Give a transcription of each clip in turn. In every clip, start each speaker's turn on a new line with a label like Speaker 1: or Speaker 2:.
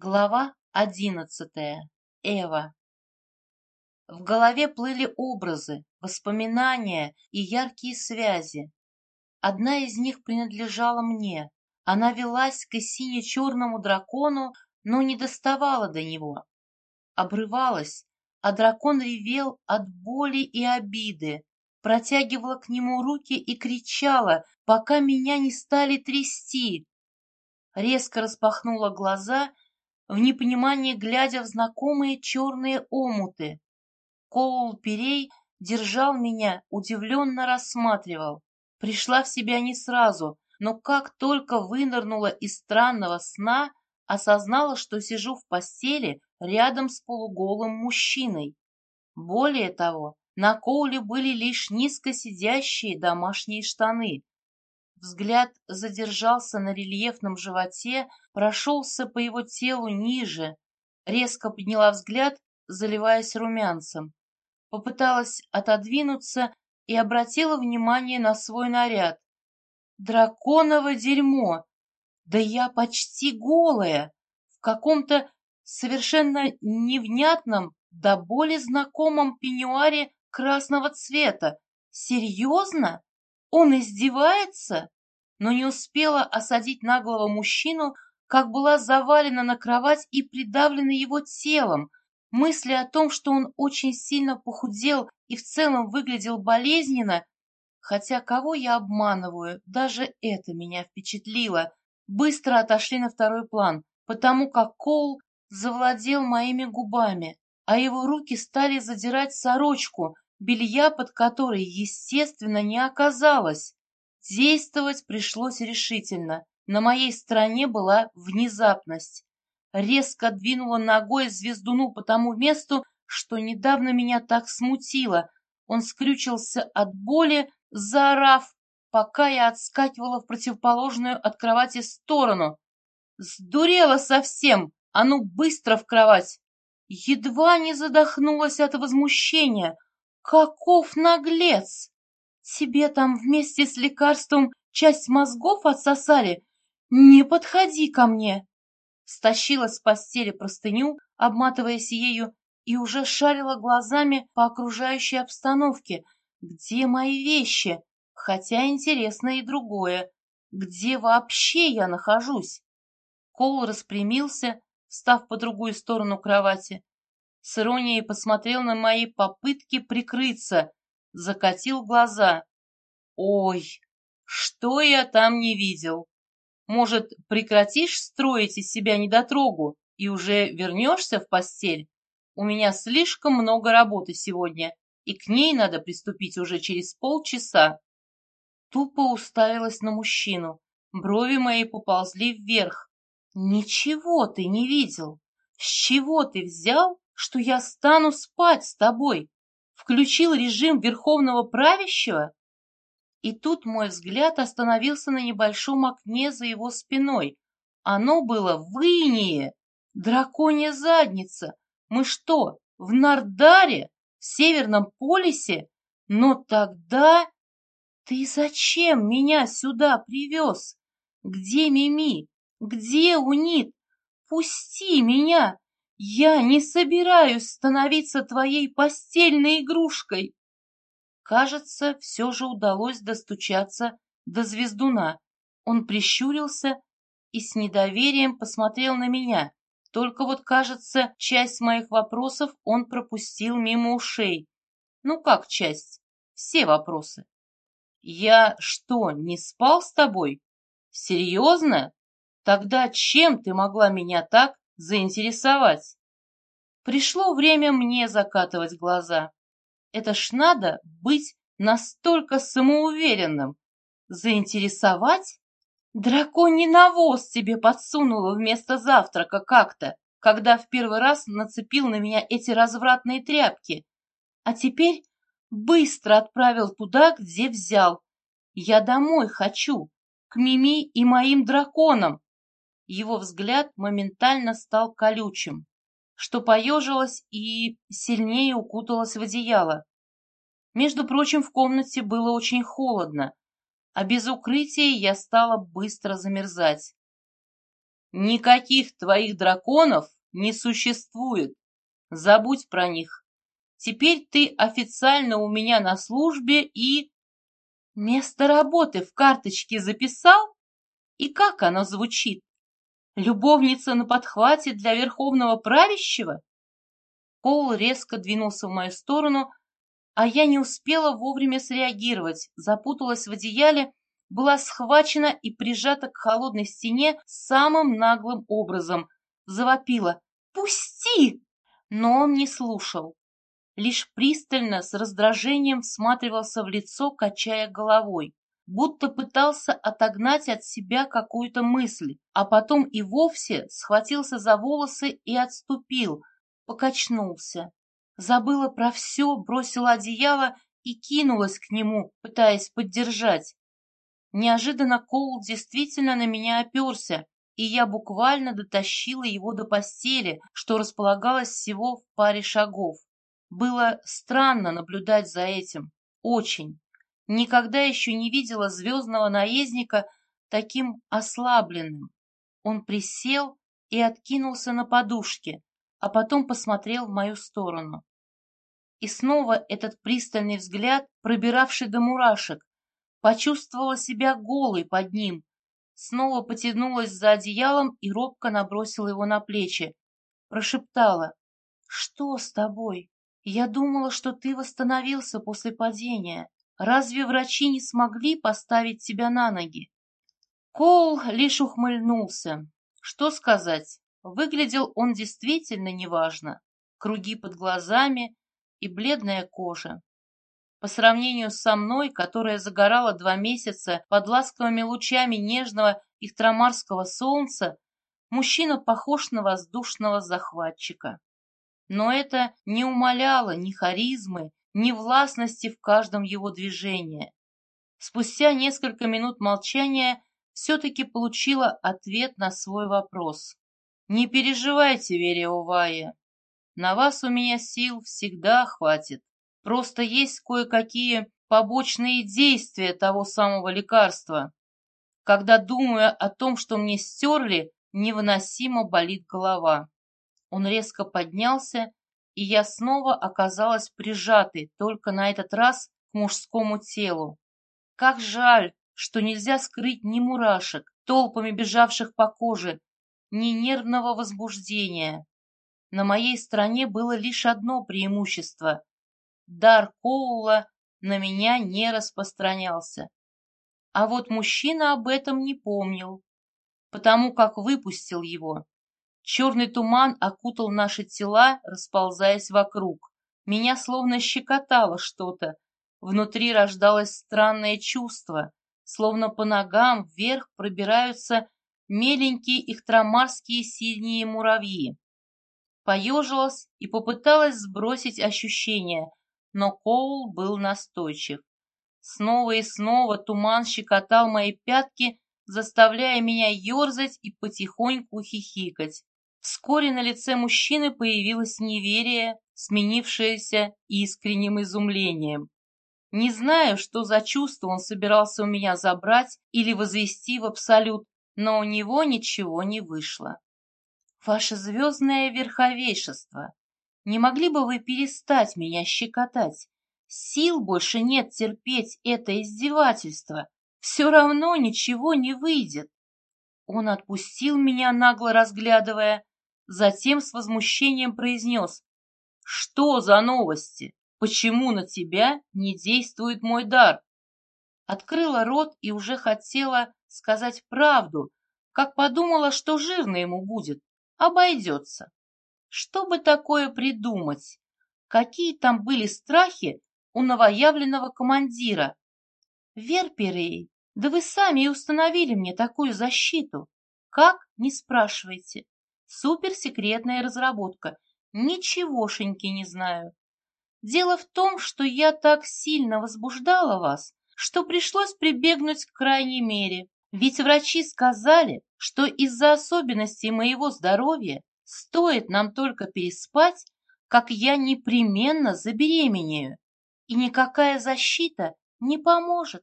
Speaker 1: Глава одиннадцатая. Эва. В голове плыли образы, воспоминания и яркие связи. Одна из них принадлежала мне. Она велась к сине-черному дракону, но не доставала до него. Обрывалась, а дракон ревел от боли и обиды, протягивала к нему руки и кричала, пока меня не стали трясти. Резко распахнула глаза — в непонимании глядя в знакомые черные омуты. Коул Перей держал меня, удивленно рассматривал. Пришла в себя не сразу, но как только вынырнула из странного сна, осознала, что сижу в постели рядом с полуголым мужчиной. Более того, на Коуле были лишь низко сидящие домашние штаны, Взгляд задержался на рельефном животе, прошелся по его телу ниже. Резко подняла взгляд, заливаясь румянцем. Попыталась отодвинуться и обратила внимание на свой наряд. Драконово дерьмо! Да я почти голая! В каком-то совершенно невнятном, да более знакомом пеньюаре красного цвета. Серьезно? Он издевается? Но не успела осадить наглого мужчину, как была завалена на кровать и придавлена его телом. Мысли о том, что он очень сильно похудел и в целом выглядел болезненно, хотя кого я обманываю, даже это меня впечатлило, быстро отошли на второй план, потому как Коул завладел моими губами, а его руки стали задирать сорочку, белья под которой, естественно, не оказалось. Действовать пришлось решительно. На моей стороне была внезапность. Резко двинула ногой звездуну по тому месту, что недавно меня так смутило. Он скрючился от боли, заорав, пока я отскакивала в противоположную от кровати сторону. Сдурела совсем! А ну быстро в кровать! Едва не задохнулась от возмущения. Каков наглец! Тебе там вместе с лекарством часть мозгов отсосали? Не подходи ко мне!» Стащила с постели простыню, обматываясь ею, и уже шарила глазами по окружающей обстановке. Где мои вещи? Хотя интересно и другое. Где вообще я нахожусь? Кол распрямился, встав по другую сторону кровати, с иронией посмотрел на мои попытки прикрыться, закатил глаза. Ой, что я там не видел? Может, прекратишь строить из себя недотрогу и уже вернешься в постель? У меня слишком много работы сегодня, и к ней надо приступить уже через полчаса. Тупо уставилась на мужчину. Брови мои поползли вверх. Ничего ты не видел. С чего ты взял, что я стану спать с тобой. Включил режим верховного правящего? И тут мой взгляд остановился на небольшом окне за его спиной. Оно было в инее. Драконья задница. Мы что, в Нардаре? В Северном полюсе? Но тогда... Ты зачем меня сюда привез? Где Мими? Где Унит? Пусти меня! Я не собираюсь становиться твоей постельной игрушкой. Кажется, все же удалось достучаться до звездуна. Он прищурился и с недоверием посмотрел на меня. Только вот, кажется, часть моих вопросов он пропустил мимо ушей. Ну как часть? Все вопросы. Я что, не спал с тобой? Серьезно? Тогда чем ты могла меня так заинтересовать. Пришло время мне закатывать глаза. Это ж надо быть настолько самоуверенным. Заинтересовать? Драконий навоз тебе подсунула вместо завтрака как-то, когда в первый раз нацепил на меня эти развратные тряпки. А теперь быстро отправил туда, где взял. Я домой хочу, к Мими и моим драконам. Его взгляд моментально стал колючим, что поежилась и сильнее укуталась в одеяло. Между прочим, в комнате было очень холодно, а без укрытия я стала быстро замерзать. Никаких твоих драконов не существует. Забудь про них. Теперь ты официально у меня на службе и... Место работы в карточке записал? И как оно звучит? Любовница на подхвате для верховного правящего? Коул резко двинулся в мою сторону, а я не успела вовремя среагировать, запуталась в одеяле, была схвачена и прижата к холодной стене самым наглым образом, завопила «Пусти!» Но он не слушал, лишь пристально с раздражением всматривался в лицо, качая головой, будто пытался отогнать от себя какую-то мысль, а потом и вовсе схватился за волосы и отступил, покачнулся. Забыла про все, бросила одеяло и кинулась к нему, пытаясь поддержать. Неожиданно Коул действительно на меня оперся, и я буквально дотащила его до постели, что располагалось всего в паре шагов. Было странно наблюдать за этим. Очень. Никогда еще не видела звездного наездника таким ослабленным. Он присел и откинулся на подушке, а потом посмотрел в мою сторону. И снова этот пристальный взгляд, пробиравший до мурашек, почувствовала себя голой под ним, снова потянулась за одеялом и робко набросила его на плечи. Прошептала. «Что с тобой? Я думала, что ты восстановился после падения. Разве врачи не смогли поставить тебя на ноги?» Коул лишь ухмыльнулся. Что сказать? Выглядел он действительно неважно. Круги под глазами и бледная кожа. По сравнению со мной, которая загорала два месяца под ласковыми лучами нежного ихтрамарского солнца, мужчина похож на воздушного захватчика. Но это не умаляло ни харизмы, ни властности в каждом его движении. Спустя несколько минут молчания все-таки получила ответ на свой вопрос. «Не переживайте, Верия Увая, на вас у меня сил всегда хватит. Просто есть кое-какие побочные действия того самого лекарства. Когда думаю о том, что мне стерли, невыносимо болит голова. Он резко поднялся, и я снова оказалась прижатой, только на этот раз к мужскому телу. Как жаль, что нельзя скрыть ни мурашек, толпами бежавших по коже, ни нервного возбуждения. На моей стороне было лишь одно преимущество дар Коула на меня не распространялся. А вот мужчина об этом не помнил, потому как выпустил его. Черный туман окутал наши тела, расползаясь вокруг. Меня словно щекотало что-то. Внутри рождалось странное чувство, словно по ногам вверх пробираются меленькие ихтрамарские синие муравьи. Поежилась и попыталась сбросить ощущение, но Коул был настойчив. Снова и снова туман щекотал мои пятки, заставляя меня ерзать и потихоньку хихикать. Вскоре на лице мужчины появилось неверие, сменившееся искренним изумлением. Не знаю, что за чувство он собирался у меня забрать или возвести в абсолют, но у него ничего не вышло. «Ваше звездное верховейшество, не могли бы вы перестать меня щекотать? Сил больше нет терпеть это издевательство. Все равно ничего не выйдет. Он отпустил меня, нагло разглядывая, затем с возмущением произнес. Что за новости? Почему на тебя не действует мой дар? Открыла рот и уже хотела сказать правду, как подумала, что жирно ему будет. Обойдется. Что бы такое придумать? Какие там были страхи у новоявленного командира? Верперей, да вы сами и установили мне такую защиту. Как, не спрашивайте. Суперсекретная разработка. Ничегошеньки не знаю. Дело в том, что я так сильно возбуждала вас, что пришлось прибегнуть к крайней мере. Ведь врачи сказали, что из-за особенностей моего здоровья Стоит нам только переспать, как я непременно забеременею, и никакая защита не поможет.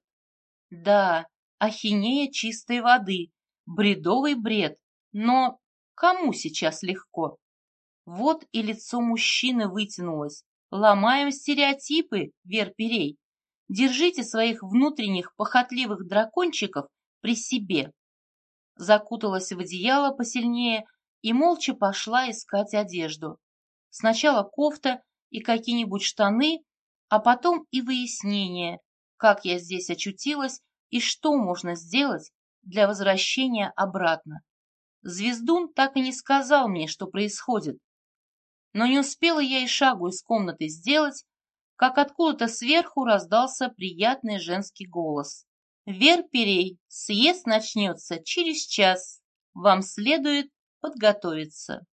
Speaker 1: Да, ахинея чистой воды, бредовый бред, Но кому сейчас легко? Вот и лицо мужчины вытянулось. Ломаем стереотипы, Верперей. Держите своих внутренних похотливых дракончиков при себе. Закуталась в одеяло посильнее и молча пошла искать одежду. Сначала кофта и какие-нибудь штаны, а потом и выяснение, как я здесь очутилась и что можно сделать для возвращения обратно. Звездун так и не сказал мне, что происходит. Но не успела я и шагу из комнаты сделать, как откуда-то сверху раздался приятный женский голос. «Вер Перей, съезд начнется через час. Вам следует подготовиться».